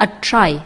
A try.